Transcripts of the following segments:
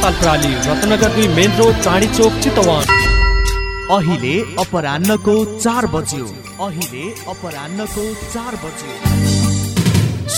अस्पताल प्राली रत्नगर दुई मेन रोड चाँडी चोक चितवन। अहिले अपरान्नको चार बज्यो। अहिले अपरान्नको चार बज्यो।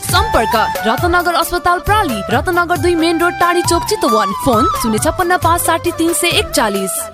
सम्पर्क रत्नगर अस्पताल प्राली रत्नगर दुई मेन रोड टाढी चोक चितवन। फोन शून्य छप्पन्न पाँच साठी तिन सय एकचालिस।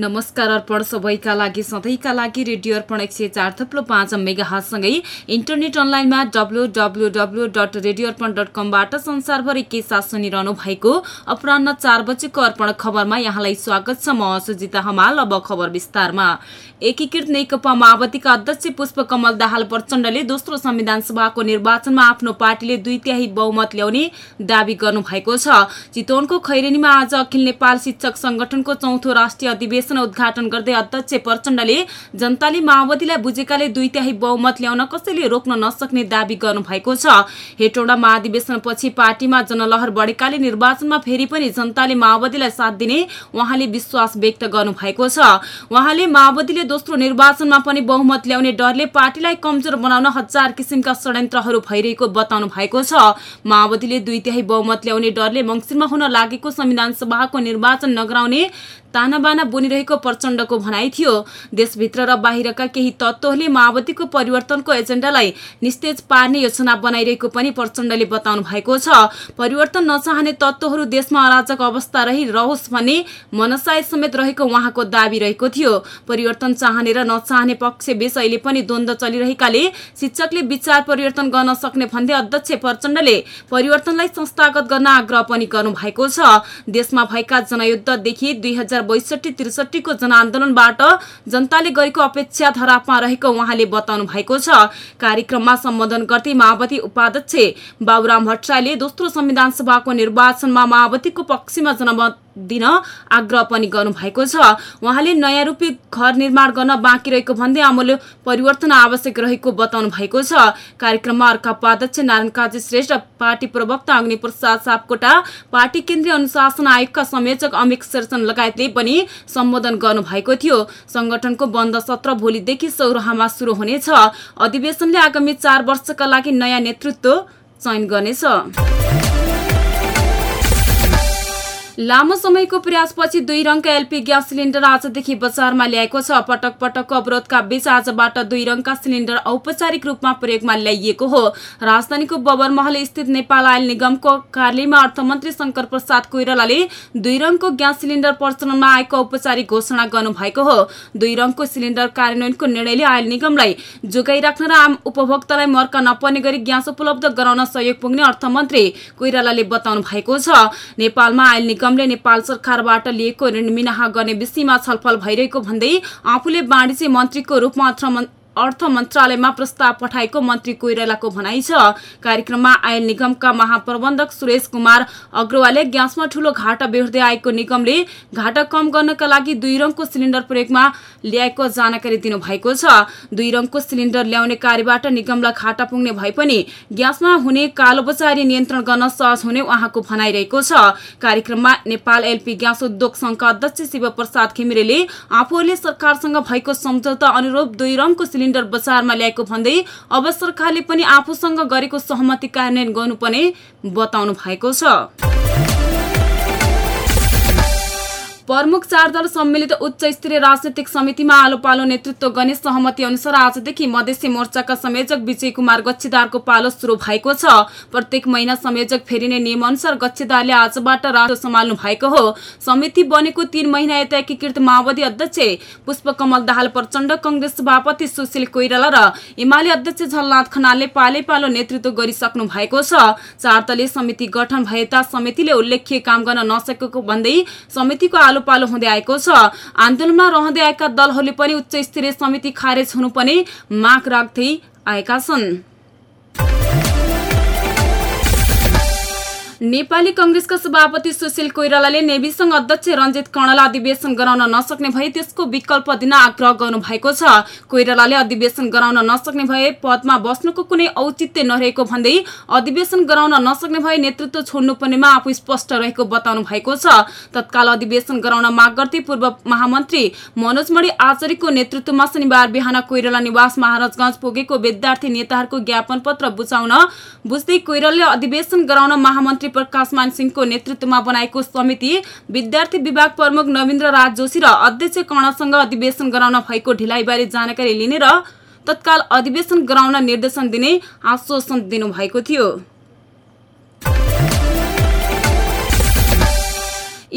नमस्कार अर्पण सबैका लागि सधैँका लागि रेडियो अर्पण एक सय चार थप्लो पाँच मेगाहासँगै इन्टरनेट अनलाइनमा W W W dot radio Arpan dot कमबाट संसारभरि के साथ सुनिरहनु भएको अपरान्न चार बजेको अर्पण खबरमा यहाँलाई स्वागत छ। म सुजिता हमाल अब खबर विस्तारमा। एकीकृत नेकपा माओवादीका अध्यक्ष पुष्पकमल दाहाल प्रचण्डले दोस्रो संविधान सभाको निर्वाचनमा आफ्नो पार्टीले दुई त्याही बहुमत ल्याउने दावी गर्नुभएको छ। चितवनको खैरेनीमा आज अखिल नेपाल शिक्षक संगठनको चौथो राष्ट्रिय अधिवेशन उद्घाटन गर्दै अध्यक्ष प्रचण्डले जनताले माओवादीलाई बुझेकाले दुई त्याही बहुमत ल्याउन कसैले रोक्न नसक्ने दावी गर्नुभएको छ। हेटौडा महाधिवेशनपछि पार्टीमा जनलहर बढेकाले निर्वाचनमा फेरि पनि जनताले माओवादीलाई साथ दिने उहाँले विश्वास व्यक्त गर्नुभएको छ। उहाँले माओवादीले दोस्रो निर्वाचनमा पनि बहुमत ल्याउने डरले पार्टीलाई कमजोर बनाउन हजार किसिमका षड्यन्त्रहरू भइरहेको बताउनु भएको छ। माओवादीले दुई त्याही बहुमत ल्याउने डरले मङ्सिरमा हुन लागेको संविधान सभाको निर्वाचन नगराउने तानाबाना बुनिरहेको प्रचण्डको भनाइ थियो। देशभित्र र बाहिरका केही तत्त्वहरूले माओवादीको परिवर्तनको एजेन्डालाई निस्तेज पार्ने योजना बनाइरहेको पनि प्रचण्डले बताउनु भएको छ। परिवर्तन नचाहने तत्त्वहरू देशमा अराजक अवस्था रही रहोस् भन्ने मनसाय समेत रहेको उहाँको दावी रहेको थियो। परिवर्तन चाहने र नचाहने पक्ष बीच अहिले पनि द्वन्द्व चलिरहेकाले शिक्षकले विचार परिवर्तन गर्न सक्ने भन्दै अध्यक्ष प्रचण्डले परिवर्तनलाई संस्थागत गर्न आग्रह पनि गर्नु भएको छ। देशमा भएका जनयुद्धदेखि दुई हजार बैसठी त्रिसठीको जनआन्दोलनबाट जनताले गरेको अपेक्षा धरापमा रहेको उहाँले बताउनु भएको छ। कार्यक्रममा सम्बोधन गर्दै माओवादी उपाध्यक्ष बाबुराम भट्टराईले दोस्रो संविधान सभाको निर्वाचनमा माओवादीको पक्षमा जनमत दिन आग्रह पनि गर्नुभएको छ। उहाँले नयाँ रूपी घर निर्माण गर्न बाँकी रहेको भन्दै अमूल्य परिवर्तन आवश्यक रहेको बताउनु भएको छ। कार्यक्रममा अर्का उपाध्यक्ष नारायण काजी श्रेष्ठ पार्टी प्रवक्ता अग्नि प्रसाद सापकोटा पार्टी केन्द्रीय अनुशासन आयोगका संयोजक अमिक शेरचन लगायतले पनि सम्बोधन गर्नुभएको थियो। संगठनको बन्द सत्र भोलिदेखि सौराहामा सुरु हुनेछ। अधिवेशनले आगामी चार वर्षका लागि नयाँ नेतृत्व चयन गर्नेछ। लामो समयको प्रयासपछि दुई रङका एलपी ग्यास सिलिन्डर आजदेखि बजारमा ल्याएको छ। पटक पटकको अवरोधका बीच आजबाट दुई रङका सिलिन्डर औपचारिक रूपमा प्रयोगमा ल्याइएको हो। राजधानीको बबर महल स्थित नेपाल आयल निगमको कार्यालयमा अर्थमन्त्री शङ्कर प्रसाद कोइरालाले दुई रङको ग्यास सिलिन्डर प्रचलनमा आएको औपचारिक घोषणा गर्नुभएको हो। दुई रङको सिलिन्डर कार्यान्वयनको निर्णयले आयल निगमलाई जोगाइराख्न र आम उपभोक्तालाई मर्का नपर्ने गरी ग्यास उपलब्ध गराउन सहयोग पुग्ने अर्थमन्त्री कोइरालाले बताउनु भएको छ। नेपालमा आयल निगम निगमले नेपाल सरकारबाट लिएको ऋण मिनाहा गर्ने विषयमा छलफल भइरहेको भन्दै आफूले वाणिज्य मन्त्रीको रूपमा अर्थ मन्त्रालयमा प्रस्ताव पठाएको मन्त्री कोइरालाको भनाइ छ। कार्यक्रममा आयल निगमका महाप्रबन्धक सुरेश कुमार अग्रवालले ग्यासमा ठूलो घाटा बेहोर्दै आएको निगमले घाटा कम गर्नका लागि दुई रङको सिलिन्डर प्रयोगमा ल्याएको जानकारी दिनुभएको छ। दुई रङको सिलिन्डर ल्याउने कार्यबाट निगमलाई घाटा पुग्ने भए पनि ग्यासमा हुने कालोबजारी नियन्त्रण गर्न सहज हुने उहाँको भनाइरहेको छ। कार्यक्रममा नेपाल एलपी ग्यास उद्योग संघका अध्यक्ष शिव प्रसाद घिमिरेले आफूहरूले सरकारसँग भएको सम्झौता अनुरूप दुई रङको सिलिन्डर बजारमा ल्याएको भन्दै अब सरकारले पनि आफूसँग गरेको सहमति कार्यान्वयन गर्नुपर्ने बताउनु भएको छ। प्रमुख चार दल सम्मिलित उच्च स्तरीय राजनैतिक समितिमा आलो पालो नेतृत्व गर्ने सहमति अनुसार आजदेखि मधेसी मोर्चाका संयोजक विजय कुमार गच्छीदारको पालो शुरू भएको छ। प्रत्येक महिना संयोजक फेरिने नियम अनुसार गच्छीदारले आजबाट राजो सम्हाल्नु भएको हो। समिति बनेको तीन महिना यता एकीकृत माओवादी अध्यक्ष पुष्पकमल दाहाल प्रचण्ड कंग्रेस सभापति सुशील कोइराला र एमाले अध्यक्ष झलनाथ खनालले पाले पालो नेतृत्व गरिसक्नु भएको छ। चार दलीय समिति गठन भए समितिले उल्लेख्य काम गर्न नसकेको भन्दै समितिको आलो पालो हुँदै आएको छ। आन्दोलनमा रहँदै आएका दलहरूले पनि उच्च स्तरीय समिति खारेज हुनुपर्ने माग राख्दै आएका छन्। नेपाली कंग्रेसका सभापति सुशील कोइरालाले नेविसंघ अध्यक्ष रञ्जित कर्णलाई अधिवेशन गराउन नसक्ने भए त्यसको विकल्प दिन आग्रह गर्नु भएको छ। कोइरालाले अधिवेशन गराउन नसक्ने भए पदमा बस्नुको कुनै औचित्य नरहेको भन्दै अधिवेशन गराउन नसक्ने भए नेतृत्व छोड्नुपर्नेमा आफू स्पष्ट रहेको बताउनु भएको छ। तत्काल अधिवेशन गराउन माग गर्दै पूर्व महामन्त्री मनोज मणि आचार्यको नेतृत्वमा शनिबार बिहान कोइराला निवास महाराजगंज पुगेको विद्यार्थी नेताहरूको ज्ञापन पत्र बुझाउन बुझ्दै कोइरालले अधिवेशन गराउन महामन्त्री प्रकाश मान सिंहको नेतृत्वमा बनाएको समिति विद्यार्थी विभाग प्रमुख नवीन्द्र राज जोशी र अध्यक्ष कर्णसँग अधिवेशन गराउन भएको ढिलाइबारे जानकारी लिने र तत्काल अधिवेशन गराउन निर्देशन दिने आश्वासन दिनुभएको थियो।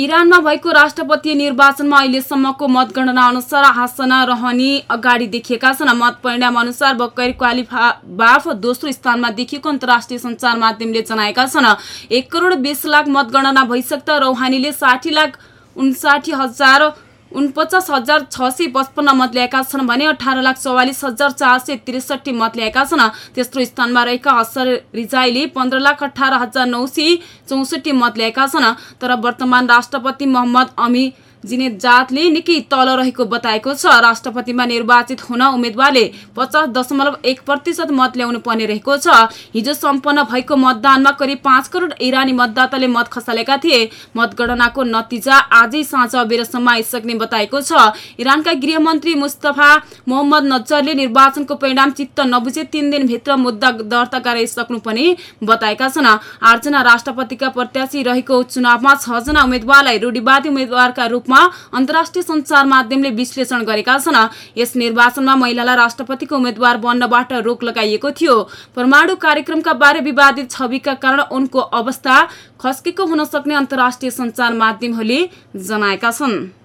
इरानमा भएको राष्ट्रपतीय निर्वाचनमा अहिलेसम्मको मतगणना अनुसार हासना रहनी अगाडि देखिएका छन्। मत परिणाम अनुसार बकर क्वालिफाफ दोस्रो स्थानमा देखिएको अन्तर्राष्ट्रिय सञ्चार माध्यमले जनाएका छन्। एक करोड बिस लाख मतगणना भइसक्दा रौहानीले साठी लाख उन्साठी हजार उनपचास हजार छ सय पचपन्न मत ल्याएका छन् भने अठार लाख चौवालिस हजार चार सय त्रिसठी मत ल्याएका छन्। तेस्रो स्थानमा रहेका हसर रिजाईले पन्ध्र लाख अठार हजार नौ सय चौसठी मत ल्याएका छन्। तर वर्तमान राष्ट्रपति मोहम्मद अमी जिने जातले निकै तल रहेको बताएको छ। राष्ट्रपतिमा निर्वाचित हुन उम्मेद्वारले पचास दशमलव एक प्रतिशत मत ल्याउनु पर्ने रहेको छ। हिजो सम्पन्न भएको मतदानमा करिब पाँच करोड इरानी मतदाताले मत खसालेका थिए। मतगणनाको नतिजा आजै साँझ अबेरसम्म आइसक्ने बताएको छ। इरानका गृहमन्त्री मुस्तफा मोहम्मद नजरले निर्वाचनको परिणाम चित्त नबुझे तीन दिनभित्र मुद्दा दर्ता गराइसक्नुपर्ने बताएका छन्। आठजना राष्ट्रपतिका प्रत्याशी रहेको चुनावमा छजना उम्मेद्वारलाई रूढिवादी उम्मेद्वारका रूपमा रूपमा अन्तर्राष्ट्रिय सञ्चार माध्यमले विश्लेषण गरेका छन्। यस निर्वाचनमा महिलालाई राष्ट्रपतिको उम्मेद्वार बन्नबाट रोक लगाइएको थियो। परमाणु कार्यक्रमका बारे विवादित छविका कारण उनको अवस्था खस्केको हुन सक्ने अन्तर्राष्ट्रिय सञ्चार माध्यमहरूले जनाएका छन्।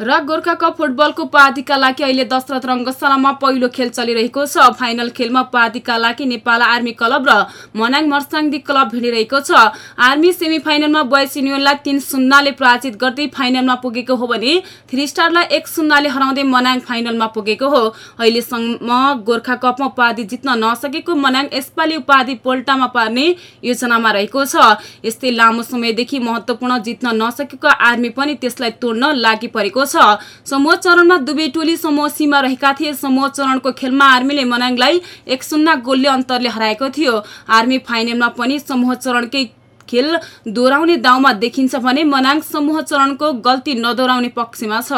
र गोर्खा कप फुटबलको उपाधिका लागि अहिले दशरथ रङ्गशालामा पहिलो खेल चलिरहेको छ। फाइनल खेलमा उपाधिका लागि नेपाल आर्मी क्लब र मनाङ मर्साङदी क्लब भिडिरहेको छ। आर्मी सेमी फाइनलमा बोयस युनियनलाई तीन शून्यले पराजित गर्दै फाइनलमा पुगेको हो भने थ्री स्टारलाई एक शून्यले हराउँदै मनाङ फाइनलमा पुगेको हो। अहिलेसम्म गोर्खा कपमा उपाधि जित्न नसकेको मनाङ यसपालि उपाधि पोल्टामा पार्ने योजनामा रहेको छ। यस्तै लामो समयदेखि महत्वपूर्ण जित्न नसकेको आर्मी पनि त्यसलाई तोड्न लागि परेको छ। समूह चरणमा दुवै टोली समूह सीमा रहेका थिए। समूह चरणको खेलमा आर्मीले मनाङलाई एक शून्य गोलले अन्तरले हराएको थियो। आर्मी फाइनलमा पनि समूह चरणकै खेल दोहोऱ्याउने दाउमा देखिन्छ भने मनाङ समूह चरणको गल्ती नदोहोऱ्याउने पक्षमा छ।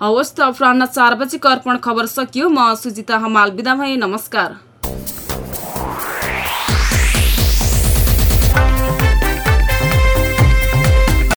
हवस् त अपराह चार बजीको अर्पण खबर सकियो। म सुजिता हमाल बिदा भए नमस्कार।